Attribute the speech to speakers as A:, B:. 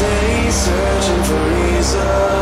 A: days searching for reasons